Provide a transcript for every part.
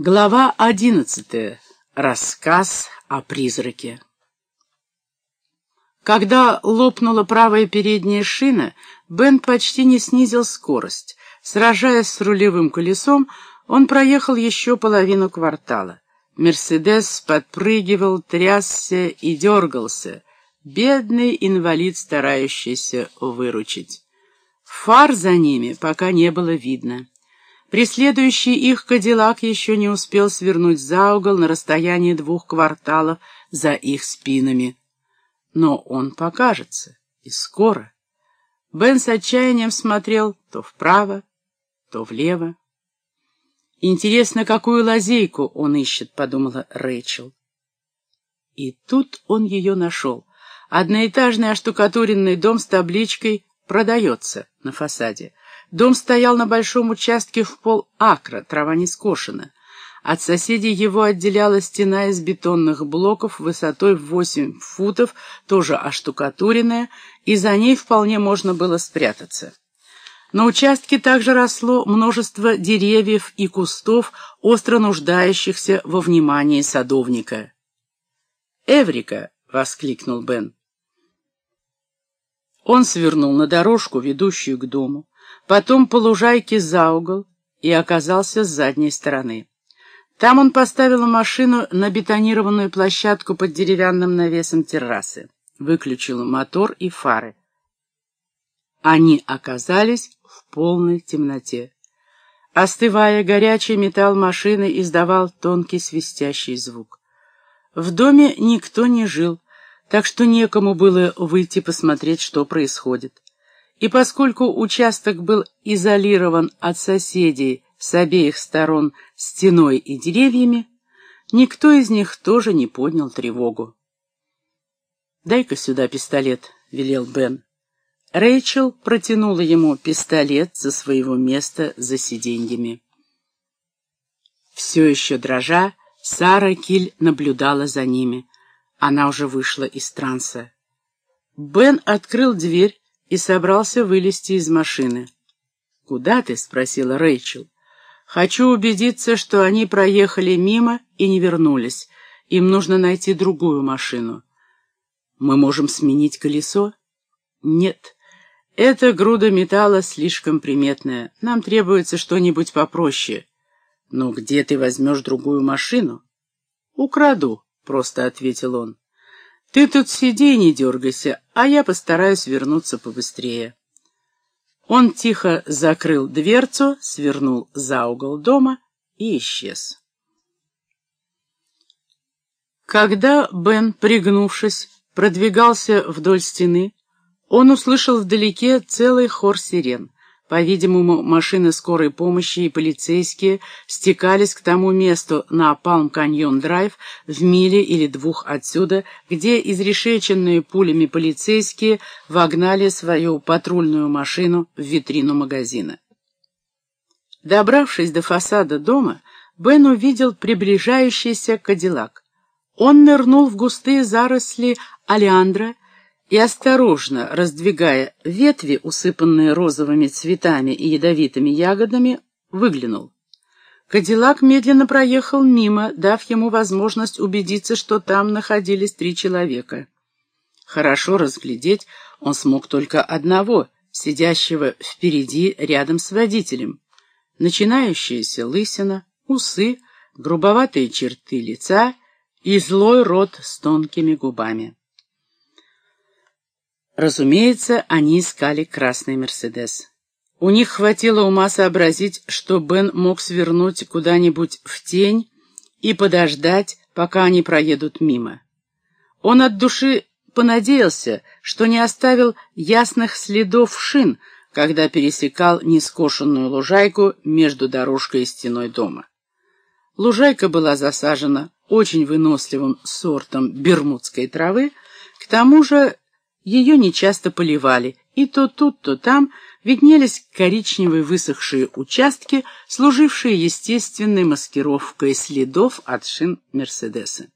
Глава одиннадцатая. Рассказ о призраке. Когда лопнула правая передняя шина, Бен почти не снизил скорость. Сражаясь с рулевым колесом, он проехал еще половину квартала. Мерседес подпрыгивал, трясся и дергался. Бедный инвалид, старающийся выручить. Фар за ними пока не было видно. Преследующий их Кадиллак еще не успел свернуть за угол на расстоянии двух кварталов за их спинами. Но он покажется, и скоро. Бен с отчаянием смотрел то вправо, то влево. «Интересно, какую лазейку он ищет», — подумала Рэйчел. И тут он ее нашел. Одноэтажный оштукатуренный дом с табличкой «Продается» на фасаде. Дом стоял на большом участке в пол акра, трава не скошена. От соседей его отделяла стена из бетонных блоков высотой в 8 футов, тоже оштукатуренная, и за ней вполне можно было спрятаться. На участке также росло множество деревьев и кустов, остро нуждающихся во внимании садовника. «Эврика!» — воскликнул Бен. Он свернул на дорожку, ведущую к дому потом по лужайке за угол и оказался с задней стороны. Там он поставил машину на бетонированную площадку под деревянным навесом террасы, выключил мотор и фары. Они оказались в полной темноте. Остывая, горячий металл машины издавал тонкий свистящий звук. В доме никто не жил, так что некому было выйти посмотреть, что происходит. И поскольку участок был изолирован от соседей с обеих сторон стеной и деревьями, никто из них тоже не поднял тревогу. «Дай-ка сюда пистолет», — велел Бен. Рэйчел протянула ему пистолет со своего места за сиденьями. Все еще дрожа, Сара Киль наблюдала за ними. Она уже вышла из транса. Бен открыл дверь и собрался вылезти из машины. «Куда ты?» — спросила Рэйчел. «Хочу убедиться, что они проехали мимо и не вернулись. Им нужно найти другую машину». «Мы можем сменить колесо?» «Нет. Эта груда металла слишком приметная. Нам требуется что-нибудь попроще». «Но где ты возьмешь другую машину?» «Украду», — просто ответил он. Ты тут сиди и не дергайся, а я постараюсь вернуться побыстрее. Он тихо закрыл дверцу, свернул за угол дома и исчез. Когда Бен, пригнувшись, продвигался вдоль стены, он услышал вдалеке целый хор сирен. По-видимому, машины скорой помощи и полицейские стекались к тому месту на Палм-Каньон-Драйв в миле или двух отсюда, где изрешеченные пулями полицейские вогнали свою патрульную машину в витрину магазина. Добравшись до фасада дома, Бен увидел приближающийся кадиллак. Он нырнул в густые заросли алиандра и, осторожно раздвигая ветви, усыпанные розовыми цветами и ядовитыми ягодами, выглянул. Кадиллак медленно проехал мимо, дав ему возможность убедиться, что там находились три человека. Хорошо разглядеть он смог только одного, сидящего впереди рядом с водителем. Начинающаяся лысина, усы, грубоватые черты лица и злой рот с тонкими губами. Разумеется, они искали красный «Мерседес». У них хватило ума сообразить, что Бен мог свернуть куда-нибудь в тень и подождать, пока они проедут мимо. Он от души понадеялся, что не оставил ясных следов шин, когда пересекал нескошенную лужайку между дорожкой и стеной дома. Лужайка была засажена очень выносливым сортом бермудской травы, к тому же ее нечасто поливали, и то тут, то там виднелись коричневые высохшие участки, служившие естественной маскировкой следов от шин Мерседеса.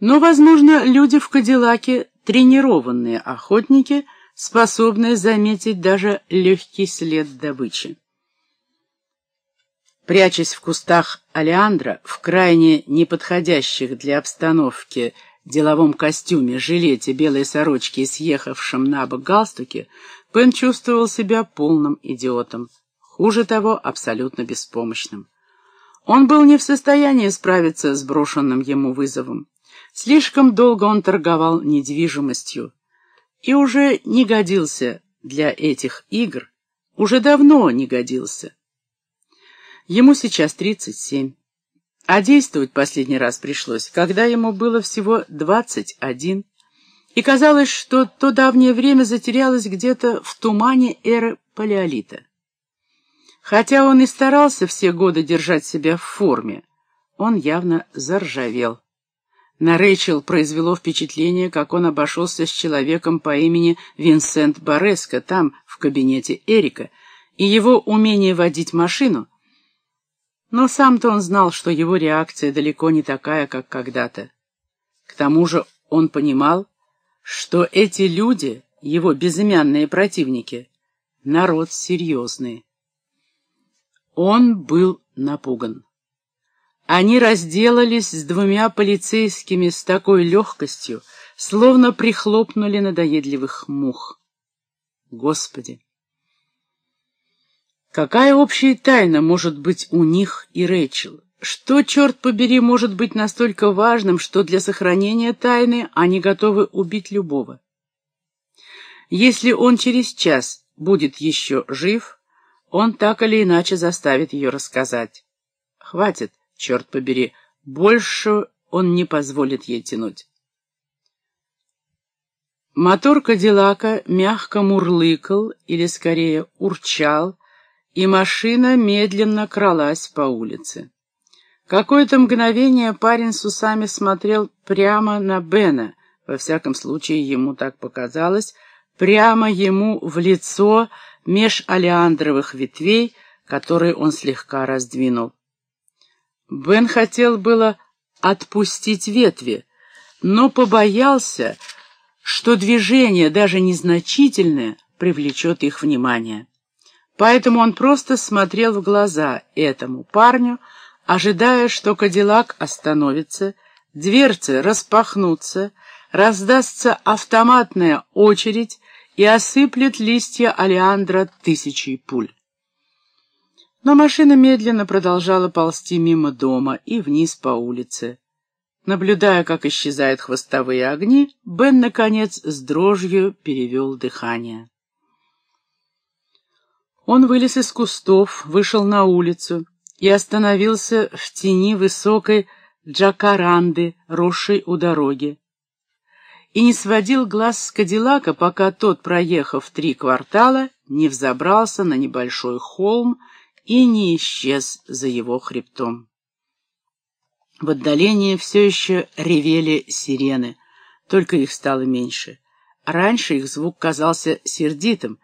Но, возможно, люди в Кадиллаке — тренированные охотники, способные заметить даже легкий след добычи. Прячась в кустах алиандра, в крайне неподходящих для обстановки деловом костюме, жилете, белой сорочке и съехавшем на бок галстуке, Пен чувствовал себя полным идиотом. Хуже того, абсолютно беспомощным. Он был не в состоянии справиться с брошенным ему вызовом. Слишком долго он торговал недвижимостью и уже не годился для этих игр, уже давно не годился. Ему сейчас 37. А действовать последний раз пришлось, когда ему было всего 21. И казалось, что то давнее время затерялось где-то в тумане эры палеолита. Хотя он и старался все годы держать себя в форме, он явно заржавел. На Рэйчел произвело впечатление, как он обошелся с человеком по имени Винсент Бореско там, в кабинете Эрика, и его умение водить машину — но сам-то он знал, что его реакция далеко не такая, как когда-то. К тому же он понимал, что эти люди, его безымянные противники, народ серьезный. Он был напуган. Они разделались с двумя полицейскими с такой легкостью, словно прихлопнули надоедливых мух. Господи! Какая общая тайна может быть у них и Рэйчел? Что, черт побери, может быть настолько важным, что для сохранения тайны они готовы убить любого? Если он через час будет еще жив, он так или иначе заставит ее рассказать. Хватит, черт побери, больше он не позволит ей тянуть. Мотор Кадиллака мягко мурлыкал, или скорее урчал, и машина медленно кралась по улице. Какое-то мгновение парень с усами смотрел прямо на Бена, во всяком случае ему так показалось, прямо ему в лицо меж алиандровых ветвей, которые он слегка раздвинул. Бен хотел было отпустить ветви, но побоялся, что движение, даже незначительное, привлечет их внимание. Поэтому он просто смотрел в глаза этому парню, ожидая, что Кадиллак остановится, дверцы распахнутся, раздастся автоматная очередь и осыплет листья алиандра тысячей пуль. Но машина медленно продолжала ползти мимо дома и вниз по улице. Наблюдая, как исчезают хвостовые огни, Бен, наконец, с дрожью перевел дыхание. Он вылез из кустов, вышел на улицу и остановился в тени высокой джакаранды, росшей у дороги. И не сводил глаз с Кадиллака, пока тот, проехав три квартала, не взобрался на небольшой холм и не исчез за его хребтом. В отдалении все еще ревели сирены, только их стало меньше. Раньше их звук казался сердитым,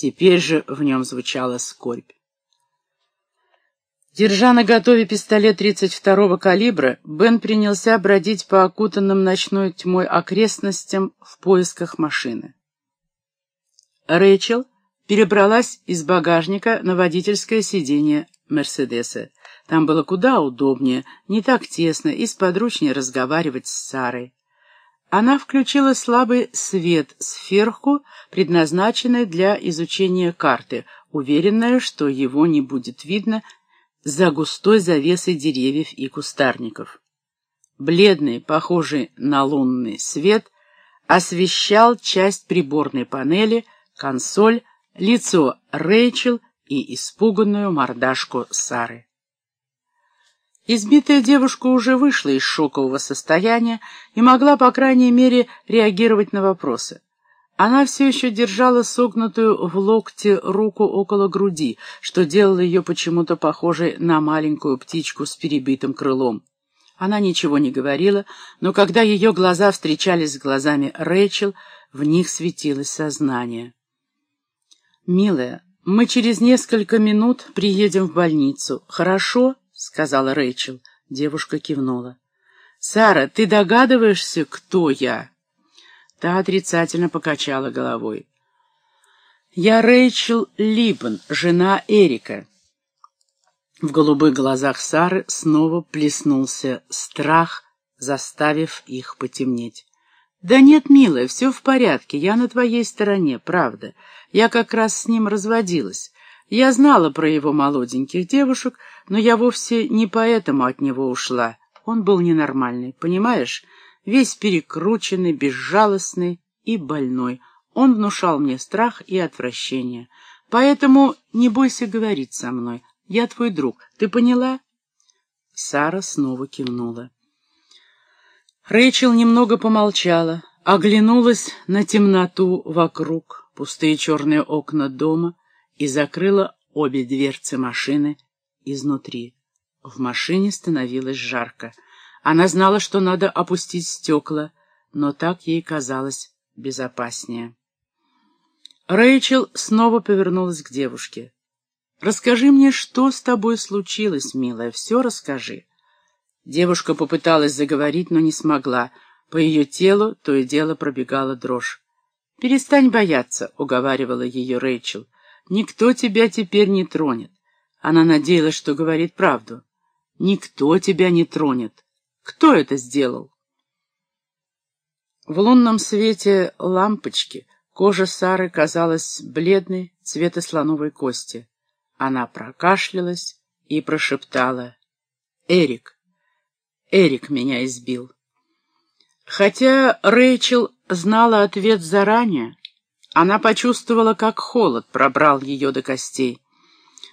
Теперь же в нем звучала скорбь. Держа на готове пистолет 32-го калибра, Бен принялся бродить по окутанным ночной тьмой окрестностям в поисках машины. Рэйчел перебралась из багажника на водительское сиденье Мерседеса. Там было куда удобнее, не так тесно и сподручнее разговаривать с Сарой. Она включила слабый свет сверху, предназначенный для изучения карты, уверенная, что его не будет видно за густой завесой деревьев и кустарников. Бледный, похожий на лунный свет, освещал часть приборной панели, консоль, лицо Рэйчел и испуганную мордашку Сары. Избитая девушка уже вышла из шокового состояния и могла, по крайней мере, реагировать на вопросы. Она все еще держала согнутую в локте руку около груди, что делало ее почему-то похожей на маленькую птичку с перебитым крылом. Она ничего не говорила, но когда ее глаза встречались с глазами Рэйчел, в них светилось сознание. «Милая, мы через несколько минут приедем в больницу, хорошо?» — сказала Рэйчел. Девушка кивнула. «Сара, ты догадываешься, кто я?» Та отрицательно покачала головой. «Я Рэйчел Либбен, жена Эрика. В голубых глазах Сары снова плеснулся страх, заставив их потемнеть. «Да нет, милая, все в порядке, я на твоей стороне, правда. Я как раз с ним разводилась. Я знала про его молоденьких девушек, но я вовсе не поэтому от него ушла. Он был ненормальный, понимаешь? Весь перекрученный, безжалостный и больной. Он внушал мне страх и отвращение. Поэтому не бойся говорить со мной. Я твой друг. Ты поняла?» Сара снова кивнула. Рэйчел немного помолчала, оглянулась на темноту вокруг, пустые черные окна дома и закрыла обе дверцы машины изнутри. В машине становилось жарко. Она знала, что надо опустить стекла, но так ей казалось безопаснее. Рэйчел снова повернулась к девушке. «Расскажи мне, что с тобой случилось, милая, все расскажи». Девушка попыталась заговорить, но не смогла. По ее телу то и дело пробегала дрожь. «Перестань бояться», — уговаривала ее Рэйчел. «Никто тебя теперь не тронет». Она надеялась, что говорит правду. «Никто тебя не тронет. Кто это сделал?» В лунном свете лампочки кожа Сары казалась бледной цвета слоновой кости. Она прокашлялась и прошептала «Эрик». Эрик меня избил. Хотя Рэйчел знала ответ заранее, она почувствовала, как холод пробрал ее до костей.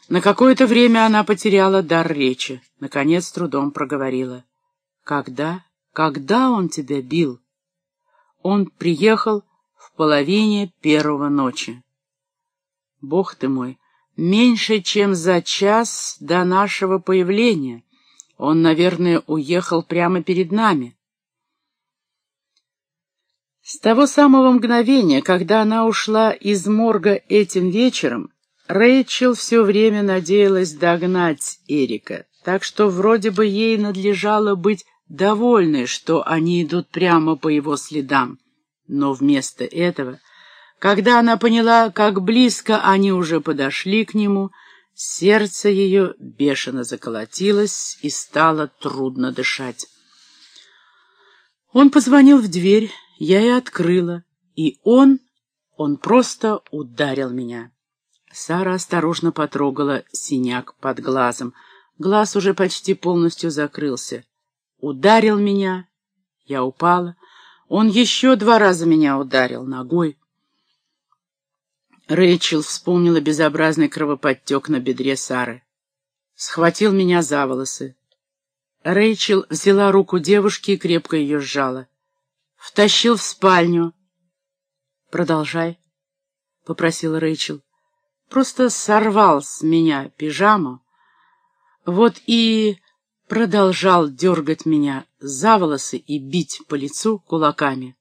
На какое-то время она потеряла дар речи, наконец трудом проговорила. «Когда? Когда он тебя бил?» Он приехал в половине первого ночи. «Бог ты мой, меньше, чем за час до нашего появления». Он, наверное, уехал прямо перед нами. С того самого мгновения, когда она ушла из морга этим вечером, Рэйчел все время надеялась догнать Эрика, так что вроде бы ей надлежало быть довольной, что они идут прямо по его следам. Но вместо этого, когда она поняла, как близко они уже подошли к нему, Сердце ее бешено заколотилось и стало трудно дышать. Он позвонил в дверь, я и открыла, и он, он просто ударил меня. Сара осторожно потрогала синяк под глазом. Глаз уже почти полностью закрылся. Ударил меня, я упала. Он еще два раза меня ударил ногой. Рэйчел вспомнила безобразный кровоподтек на бедре Сары. Схватил меня за волосы. Рэйчел взяла руку девушки и крепко ее сжала. Втащил в спальню. «Продолжай», — попросила Рэйчел. «Просто сорвал с меня пижаму. Вот и продолжал дергать меня за волосы и бить по лицу кулаками.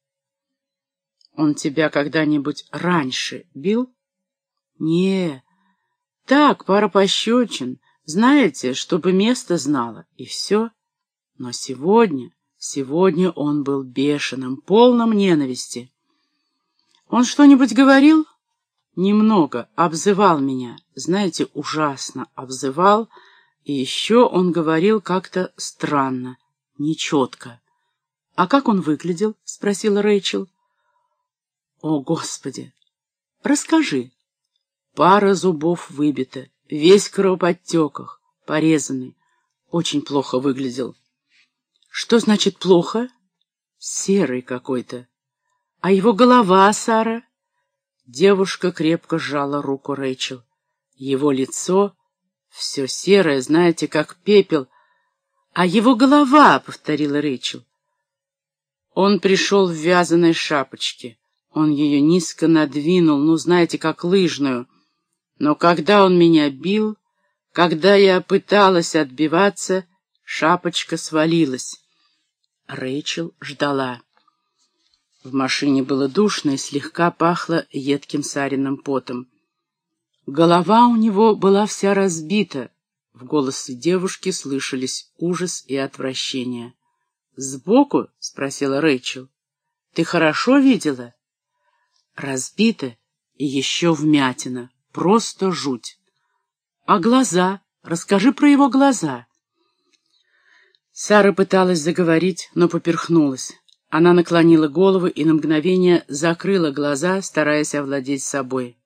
Он тебя когда-нибудь раньше бил?» Не, так, пара пощечин, знаете, чтобы место знала, и все. Но сегодня, сегодня он был бешеным, полным ненависти. Он что-нибудь говорил? Немного, обзывал меня, знаете, ужасно обзывал, и еще он говорил как-то странно, нечетко. — А как он выглядел? — спросила Рэйчел. — О, Господи! Расскажи. Пара зубов выбита, весь в кровоподтеках, порезанный. Очень плохо выглядел. Что значит плохо? Серый какой-то. А его голова, Сара? Девушка крепко сжала руку Рэйчел. Его лицо все серое, знаете, как пепел. А его голова, — повторила Рэйчел. Он пришел в вязаной шапочке. Он ее низко надвинул, ну, знаете, как лыжную. Но когда он меня бил, когда я пыталась отбиваться, шапочка свалилась. Рэйчел ждала. В машине было душно и слегка пахло едким сариным потом. Голова у него была вся разбита. В голосе девушки слышались ужас и отвращение. «Сбоку?» — спросила Рэйчел. «Ты хорошо видела?» «Разбита и еще вмятина». Просто жуть. А глаза, Расскажи про его глаза». Сара пыталась заговорить, но поперхнулась. Она наклонила голову и на мгновение закрыла глаза, стараясь овладеть собой.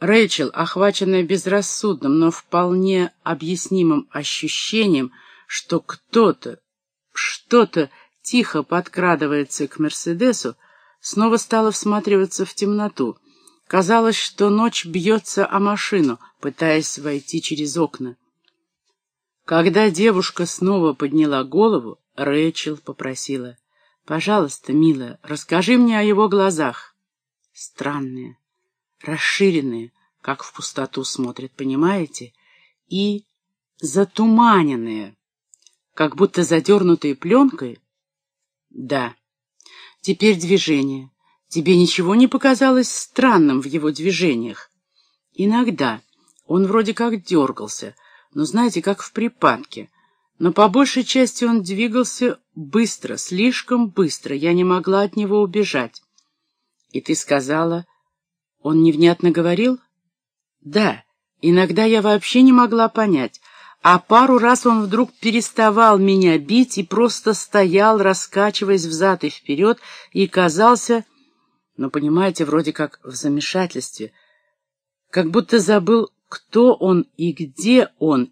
Рэйчел, охваченная безрассудным, но вполне объяснимым ощущением, что кто-то, что-то тихо подкрадывается к Мерседесу, снова стала всматриваться в темноту. Казалось, что ночь бьется о машину, пытаясь войти через окна. Когда девушка снова подняла голову, Рэйчел попросила, «Пожалуйста, милая, расскажи мне о его глазах». Странные, расширенные, как в пустоту смотрят, понимаете, и затуманенные, как будто задернутые пленкой. Да, теперь движение. Тебе ничего не показалось странным в его движениях? Иногда он вроде как дергался, но, знаете, как в припадке. Но по большей части он двигался быстро, слишком быстро. Я не могла от него убежать. И ты сказала, он невнятно говорил? Да, иногда я вообще не могла понять. А пару раз он вдруг переставал меня бить и просто стоял, раскачиваясь взад и вперед, и казался, ну, понимаете, вроде как в замешательстве, как будто забыл, кто он и где он,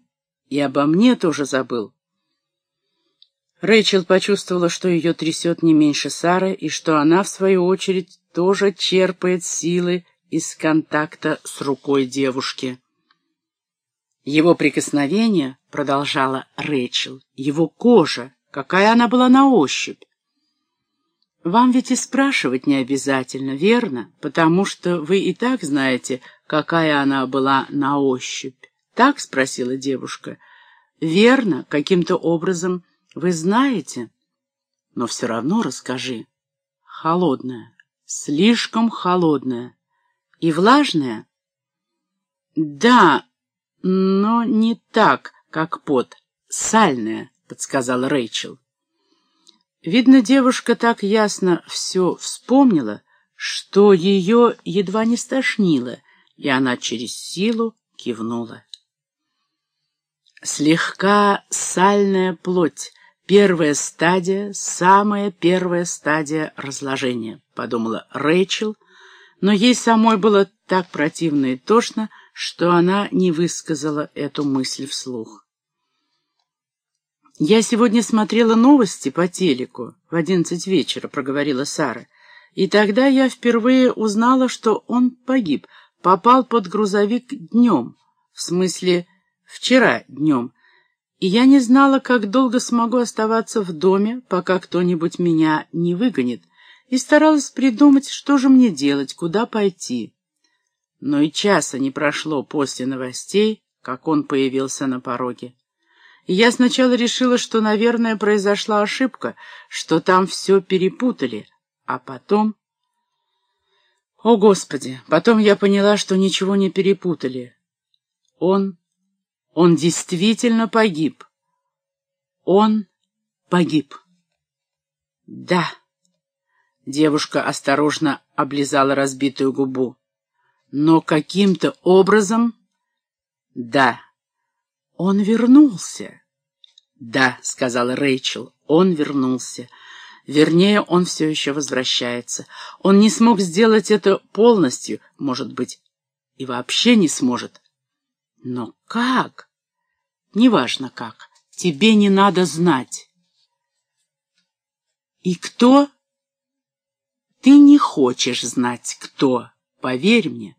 и обо мне тоже забыл. Рэйчел почувствовала, что ее трясет не меньше Сары, и что она, в свою очередь, тоже черпает силы из контакта с рукой девушки. Его прикосновение, продолжала Рэйчел, его кожа, какая она была на ощупь. Вам ведь и спрашивать не обязательно, верно? Потому что вы и так знаете, какая она была на ощупь. Так спросила девушка. Верно, каким-то образом вы знаете, но все равно расскажи. Холодная, слишком холодная. И влажная? Да, но не так, как пот. Сальная, подсказала Рэйчел. Видно, девушка так ясно все вспомнила, что ее едва не стошнило, и она через силу кивнула. Слегка сальная плоть, Первая стадия, самая первая стадия разложения, подумала Рэйчел, но ей самой было так противно и тошно, что она не высказала эту мысль вслух. «Я сегодня смотрела новости по телеку в одиннадцать вечера», — проговорила Сара, «и тогда я впервые узнала, что он погиб, попал под грузовик днем, в смысле вчера днем, и я не знала, как долго смогу оставаться в доме, пока кто-нибудь меня не выгонит, и старалась придумать, что же мне делать, куда пойти. Но и часа не прошло после новостей, как он появился на пороге. И я сначала решила, что, наверное, произошла ошибка, что там все перепутали, а потом... О, Господи! Потом я поняла, что ничего не перепутали. Он он действительно погиб. Он погиб. Да. Девушка осторожно облизала разбитую губу. Но каким-то образом... Да. Он вернулся. Да, сказала Рэйчел, он вернулся. Вернее, он все еще возвращается. Он не смог сделать это полностью, может быть, и вообще не сможет. Но как? Неважно как. Тебе не надо знать. И кто? Ты не хочешь знать, кто. Поверь мне.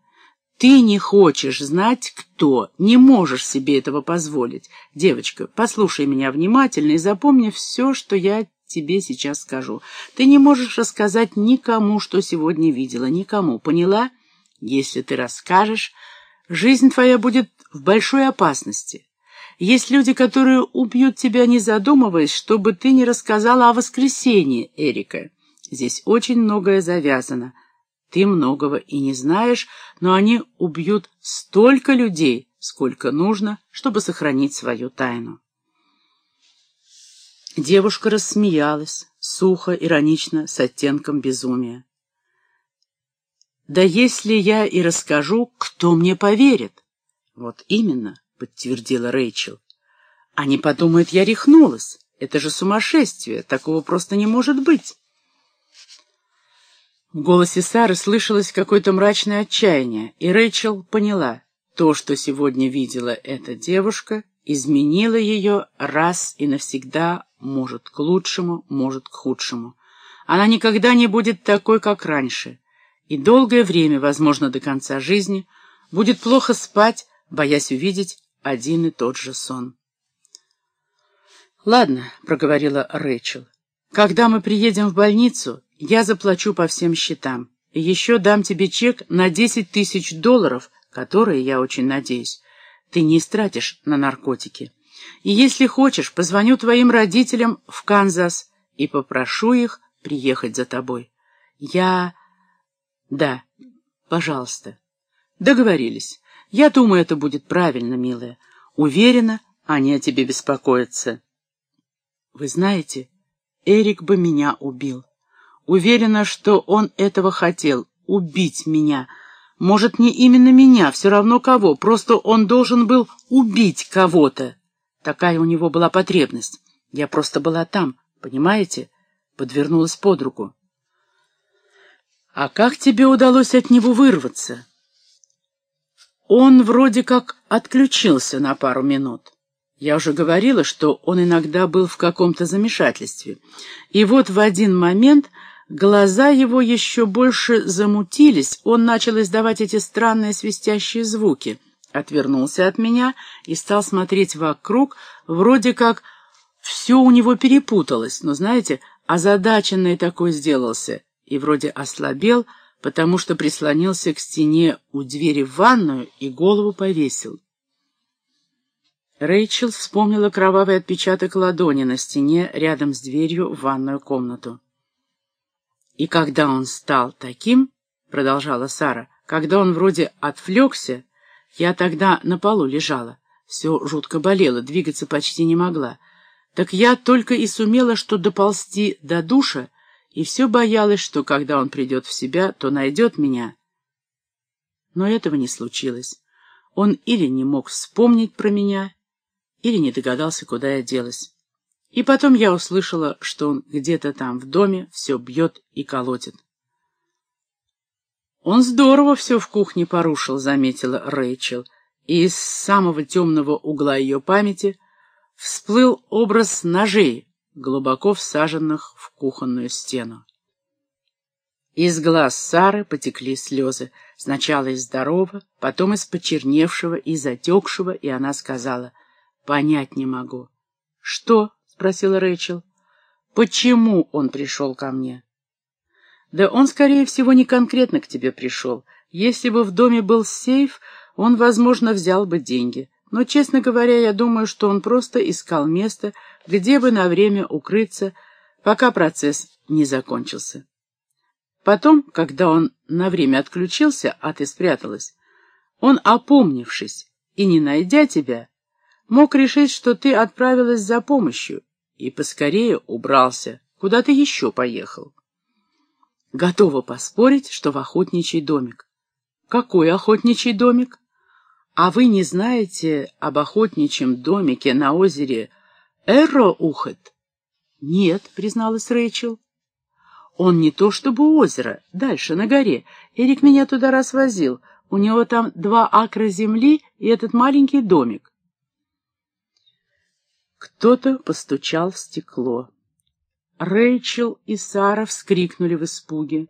Ты не хочешь знать, кто, не можешь себе этого позволить. Девочка, послушай меня внимательно и запомни все, что я тебе сейчас скажу. Ты не можешь рассказать никому, что сегодня видела, никому, поняла? Если ты расскажешь, жизнь твоя будет в большой опасности. Есть люди, которые убьют тебя, не задумываясь, чтобы ты не рассказала о воскресенье, Эрика. Здесь очень многое завязано. Ты многого и не знаешь, но они убьют столько людей, сколько нужно, чтобы сохранить свою тайну. Девушка рассмеялась, сухо, иронично, с оттенком безумия. «Да если я и расскажу, кто мне поверит?» «Вот именно. — подтвердила Рэйчел. «Они подумают, я рехнулась. Это же сумасшествие. Такого просто не может быть». В голосе Сары слышалось какое-то мрачное отчаяние, и Рэйчел поняла, то, что сегодня видела эта девушка, изменило ее раз и навсегда, может, к лучшему, может, к худшему. Она никогда не будет такой, как раньше, и долгое время, возможно, до конца жизни, будет плохо спать, боясь увидеть один и тот же сон. «Ладно», — проговорила Рэйчел, — «когда мы приедем в больницу, я заплачу по всем счетам, и еще дам тебе чек на десять тысяч долларов, которые, я очень надеюсь, ты не истратишь на наркотики. И если хочешь, позвоню твоим родителям в Канзас и попрошу их приехать за тобой. Я... Да, пожалуйста. Договорились. Я думаю, это будет правильно, милая. Уверена, они о тебе беспокоятся. Вы знаете, Эрик бы меня убил. Уверена, что он этого хотел — убить меня. Может, не именно меня, все равно кого, просто он должен был убить кого-то. Такая у него была потребность. Я просто была там, понимаете? Подвернулась под руку. А как тебе удалось от него вырваться? Он вроде как отключился на пару минут. Я уже говорила, что он иногда был в каком-то замешательстве. И вот в один момент глаза его еще больше замутились, он начал издавать эти странные свистящие звуки. Отвернулся от меня и стал смотреть вокруг, вроде как все у него перепуталось, но, знаете, озадаченный такой сделался и вроде ослабел, потому что прислонился к стене у двери в ванную и голову повесил. Рэйчел вспомнила кровавый отпечаток ладони на стене рядом с дверью в ванную комнату. «И когда он стал таким, — продолжала Сара, — когда он вроде отвлекся, я тогда на полу лежала, все жутко болело, двигаться почти не могла, так я только и сумела что доползти до душа, и все боялась, что когда он придет в себя, то найдет меня. Но этого не случилось. Он или не мог вспомнить про меня, или не догадался, куда я делась. И потом я услышала, что он где-то там в доме все бьет и колотит. «Он здорово все в кухне порушил», — заметила Рэйчел, и из самого темного угла ее памяти всплыл образ ножей, глубоко всаженных в кухонную стену. Из глаз Сары потекли слезы, сначала из здорового, потом из почерневшего и затекшего, и она сказала — Понять не могу. Что? — спросила Рэйчел. Почему он пришел ко мне? Да он, скорее всего, не конкретно к тебе пришел. Если бы в доме был сейф, он, возможно, взял бы деньги. Но, честно говоря, я думаю, что он просто искал место, где бы на время укрыться, пока процесс не закончился. Потом, когда он на время отключился, а ты спряталась, он, опомнившись и не найдя тебя, мог решить, что ты отправилась за помощью и поскорее убрался, куда ты еще поехал. Готова поспорить, что в охотничий домик. Какой охотничий домик? А вы не знаете об охотничьем домике на озере Эроухет? Нет, призналась Рэйчел. Он не то чтобы озеро, дальше, на горе. Эрик меня туда раз возил. У него там два акра земли и этот маленький домик. Кто-то постучал в стекло. Рэйчел и Сара вскрикнули в испуге.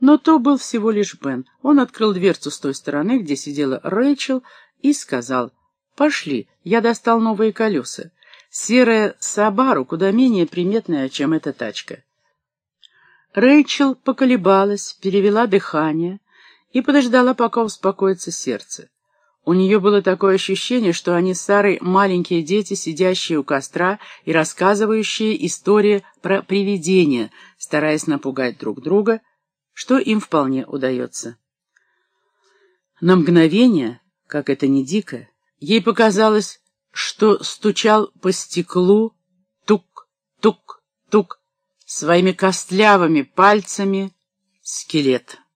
Но то был всего лишь Бен. Он открыл дверцу с той стороны, где сидела Рэйчел, и сказал, «Пошли, я достал новые колеса. Серая Сабару куда менее приметная, чем эта тачка». Рэйчел поколебалась, перевела дыхание и подождала, пока успокоится сердце. У нее было такое ощущение, что они с Сарой маленькие дети, сидящие у костра и рассказывающие истории про привидения, стараясь напугать друг друга, что им вполне удается. На мгновение, как это не дико, ей показалось, что стучал по стеклу тук-тук-тук своими костлявыми пальцами скелет.